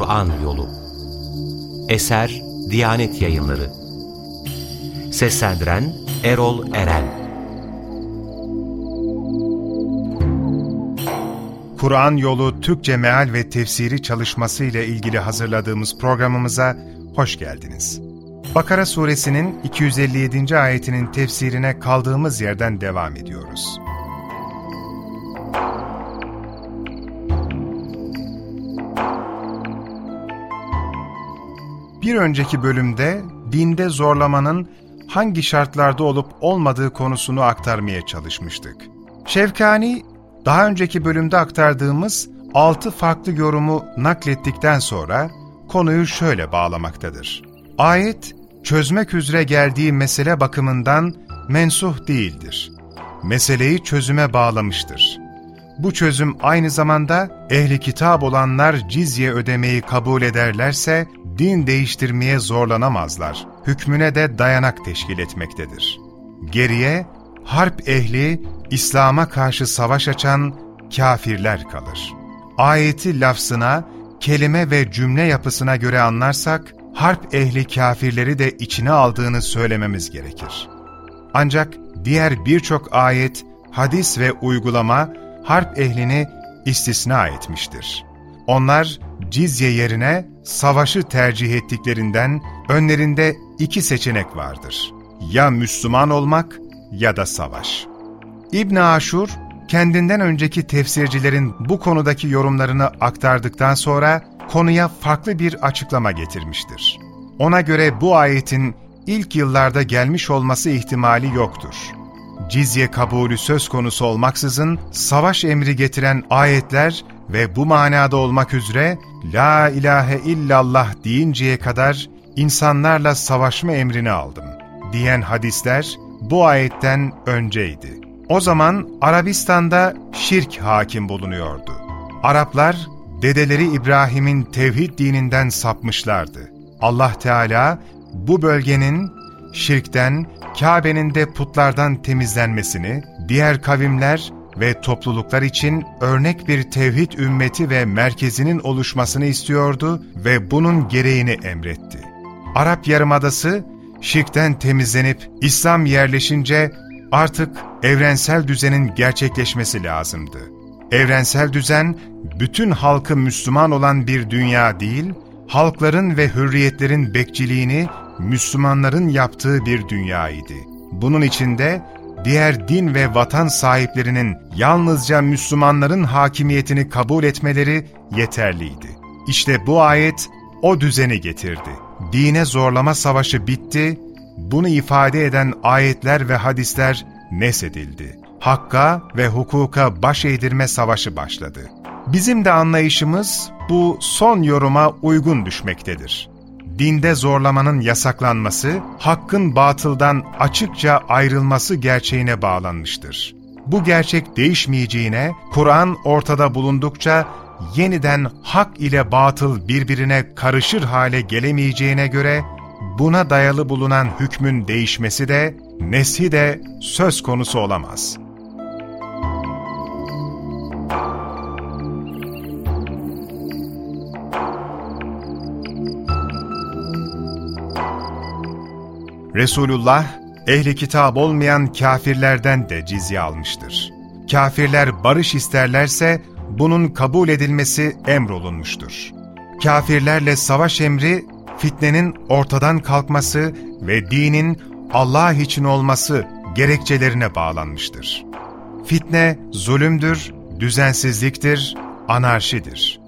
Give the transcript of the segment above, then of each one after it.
Kur'an Yolu Eser Diyanet Yayınları Seslendiren Erol Eren Kur'an Yolu Türkçe Meal ve Tefsiri çalışması ile ilgili hazırladığımız programımıza hoş geldiniz. Bakara suresinin 257. ayetinin tefsirine kaldığımız yerden devam ediyoruz. Bir önceki bölümde dinde zorlamanın hangi şartlarda olup olmadığı konusunu aktarmaya çalışmıştık. Şevkani, daha önceki bölümde aktardığımız altı farklı yorumu naklettikten sonra konuyu şöyle bağlamaktadır. Ayet, çözmek üzere geldiği mesele bakımından mensuh değildir. Meseleyi çözüme bağlamıştır. Bu çözüm aynı zamanda ehli kitap olanlar cizye ödemeyi kabul ederlerse din değiştirmeye zorlanamazlar. Hükmüne de dayanak teşkil etmektedir. Geriye harp ehli, İslam'a karşı savaş açan kafirler kalır. Ayeti lafzına, kelime ve cümle yapısına göre anlarsak, harp ehli kafirleri de içine aldığını söylememiz gerekir. Ancak diğer birçok ayet, hadis ve uygulama harp ehlini istisna etmiştir. Onlar cizye yerine savaşı tercih ettiklerinden önlerinde iki seçenek vardır. Ya Müslüman olmak ya da savaş. İbn Aşur, kendinden önceki tefsircilerin bu konudaki yorumlarını aktardıktan sonra konuya farklı bir açıklama getirmiştir. Ona göre bu ayetin ilk yıllarda gelmiş olması ihtimali yoktur. Cizye kabulü söz konusu olmaksızın savaş emri getiren ayetler ve bu manada olmak üzere La ilahe illallah deyinceye kadar insanlarla savaşma emrini aldım diyen hadisler bu ayetten önceydi. O zaman Arabistan'da şirk hakim bulunuyordu. Araplar dedeleri İbrahim'in tevhid dininden sapmışlardı. Allah Teala bu bölgenin şirkten, Kabe'nin de putlardan temizlenmesini, diğer kavimler ve topluluklar için örnek bir tevhid ümmeti ve merkezinin oluşmasını istiyordu ve bunun gereğini emretti. Arap Yarımadası, şirkten temizlenip İslam yerleşince artık evrensel düzenin gerçekleşmesi lazımdı. Evrensel düzen, bütün halkı Müslüman olan bir dünya değil, halkların ve hürriyetlerin bekçiliğini Müslümanların yaptığı bir dünyaydı. Bunun içinde diğer din ve vatan sahiplerinin yalnızca Müslümanların hakimiyetini kabul etmeleri yeterliydi. İşte bu ayet o düzeni getirdi. Dine zorlama savaşı bitti, bunu ifade eden ayetler ve hadisler nesedildi. Hakka ve hukuka baş eğdirme savaşı başladı. Bizim de anlayışımız bu son yoruma uygun düşmektedir dinde zorlamanın yasaklanması, hakkın batıldan açıkça ayrılması gerçeğine bağlanmıştır. Bu gerçek değişmeyeceğine, Kur'an ortada bulundukça yeniden hak ile batıl birbirine karışır hale gelemeyeceğine göre, buna dayalı bulunan hükmün değişmesi de, neshi de söz konusu olamaz.'' Resulullah, ehli kitap olmayan kafirlerden de cizye almıştır. Kafirler barış isterlerse bunun kabul edilmesi emrolunmuştur. Kafirlerle savaş emri, fitnenin ortadan kalkması ve dinin Allah için olması gerekçelerine bağlanmıştır. Fitne zulümdür, düzensizliktir, anarşidir.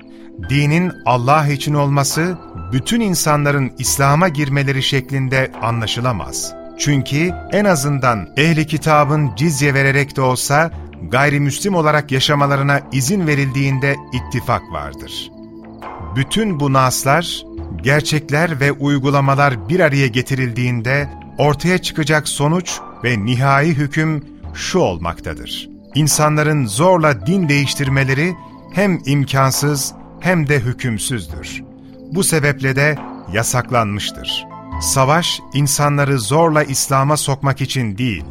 Dinin Allah için olması, bütün insanların İslam'a girmeleri şeklinde anlaşılamaz. Çünkü en azından ehli kitabın cizye vererek de olsa gayrimüslim olarak yaşamalarına izin verildiğinde ittifak vardır. Bütün bu naslar, gerçekler ve uygulamalar bir araya getirildiğinde ortaya çıkacak sonuç ve nihai hüküm şu olmaktadır. İnsanların zorla din değiştirmeleri hem imkansız hem de hükümsüzdür. Bu sebeple de yasaklanmıştır. Savaş, insanları zorla İslam'a sokmak için değil,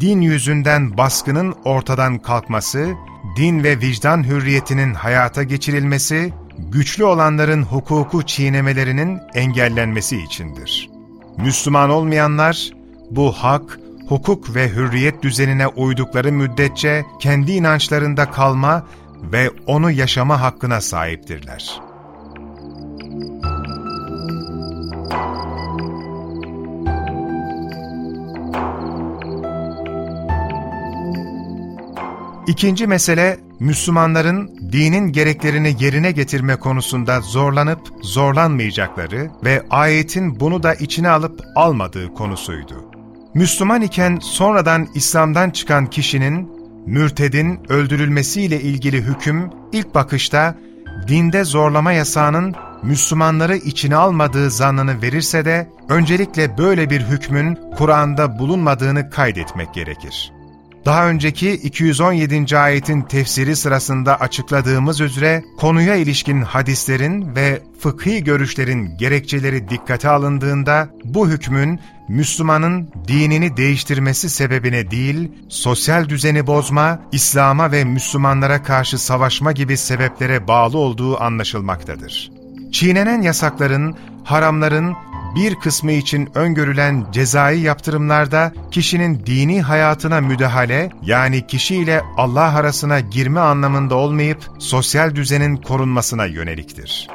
din yüzünden baskının ortadan kalkması, din ve vicdan hürriyetinin hayata geçirilmesi, güçlü olanların hukuku çiğnemelerinin engellenmesi içindir. Müslüman olmayanlar, bu hak, hukuk ve hürriyet düzenine uydukları müddetçe kendi inançlarında kalma ve onu yaşama hakkına sahiptirler. İkinci mesele, Müslümanların dinin gereklerini yerine getirme konusunda zorlanıp zorlanmayacakları ve ayetin bunu da içine alıp almadığı konusuydu. Müslüman iken sonradan İslam'dan çıkan kişinin, mürtedin öldürülmesiyle ilgili hüküm ilk bakışta dinde zorlama yasağının Müslümanları içine almadığı zannını verirse de öncelikle böyle bir hükmün Kur'an'da bulunmadığını kaydetmek gerekir. Daha önceki 217. ayetin tefsiri sırasında açıkladığımız üzere konuya ilişkin hadislerin ve fıkhi görüşlerin gerekçeleri dikkate alındığında bu hükmün Müslümanın dinini değiştirmesi sebebine değil, sosyal düzeni bozma, İslam'a ve Müslümanlara karşı savaşma gibi sebeplere bağlı olduğu anlaşılmaktadır. Çiğnenen yasakların, haramların bir kısmı için öngörülen cezai yaptırımlarda kişinin dini hayatına müdahale yani kişiyle Allah arasına girme anlamında olmayıp sosyal düzenin korunmasına yöneliktir.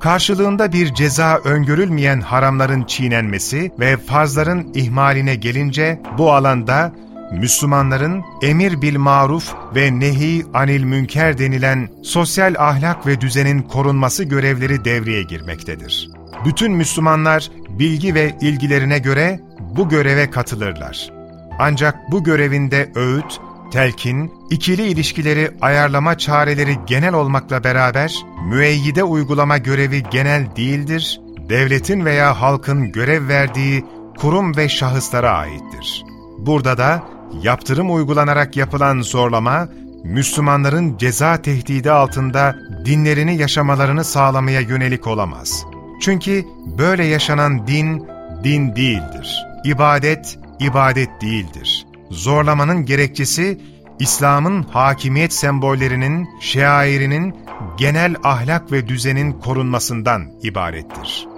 Karşılığında bir ceza öngörülmeyen haramların çiğnenmesi ve farzların ihmaline gelince bu alanda Müslümanların emir bil maruf ve nehi anil münker denilen sosyal ahlak ve düzenin korunması görevleri devreye girmektedir. Bütün Müslümanlar bilgi ve ilgilerine göre bu göreve katılırlar. Ancak bu görevinde öğüt, telkin, ikili ilişkileri ayarlama çareleri genel olmakla beraber müeyyide uygulama görevi genel değildir, devletin veya halkın görev verdiği kurum ve şahıslara aittir. Burada da yaptırım uygulanarak yapılan zorlama, Müslümanların ceza tehdidi altında dinlerini yaşamalarını sağlamaya yönelik olamaz. Çünkü böyle yaşanan din, din değildir. İbadet, ibadet değildir. Zorlamanın gerekçesi, İslam'ın hakimiyet sembollerinin, şairinin genel ahlak ve düzenin korunmasından ibarettir.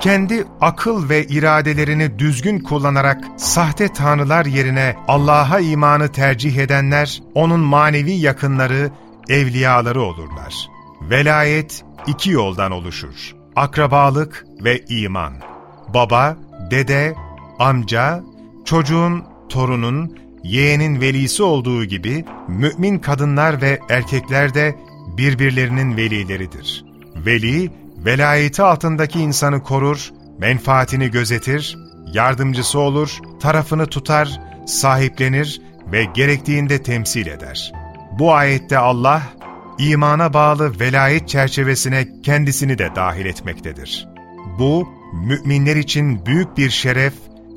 kendi akıl ve iradelerini düzgün kullanarak sahte tanrılar yerine Allah'a imanı tercih edenler, onun manevi yakınları, evliyaları olurlar. Velayet iki yoldan oluşur. Akrabalık ve iman. Baba, dede, amca, çocuğun, torunun, yeğenin velisi olduğu gibi mümin kadınlar ve erkekler de birbirlerinin velileridir. Veli, velayeti altındaki insanı korur, menfaatini gözetir, yardımcısı olur, tarafını tutar, sahiplenir ve gerektiğinde temsil eder. Bu ayette Allah, imana bağlı velayet çerçevesine kendisini de dahil etmektedir. Bu, müminler için büyük bir şeref,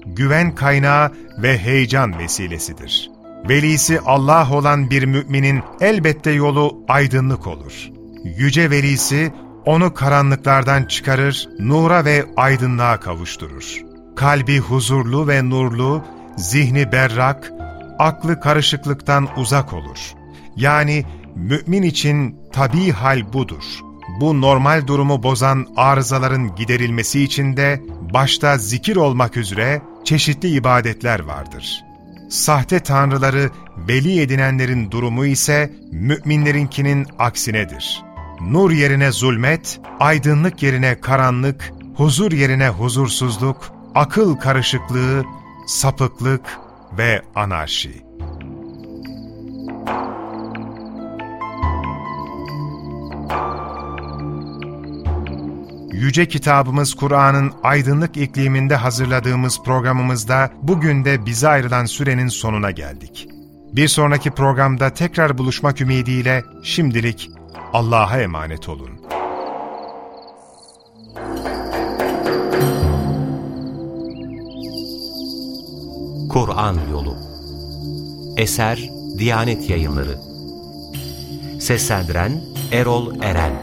güven kaynağı ve heyecan vesilesidir. Velisi Allah olan bir müminin elbette yolu aydınlık olur. Yüce velisi, onu karanlıklardan çıkarır, nura ve aydınlığa kavuşturur. Kalbi huzurlu ve nurlu, zihni berrak, aklı karışıklıktan uzak olur. Yani mümin için tabi hal budur. Bu normal durumu bozan arızaların giderilmesi için de başta zikir olmak üzere çeşitli ibadetler vardır. Sahte tanrıları veli edinenlerin durumu ise müminlerinkinin aksinedir.'' nur yerine zulmet, aydınlık yerine karanlık, huzur yerine huzursuzluk, akıl karışıklığı, sapıklık ve anarşi. Yüce kitabımız Kur'an'ın aydınlık ikliminde hazırladığımız programımızda bugün de bize ayrılan sürenin sonuna geldik. Bir sonraki programda tekrar buluşmak ümidiyle şimdilik Allah'a emanet olun. Kur'an Yolu Eser Diyanet Yayınları Seslendiren Erol Eren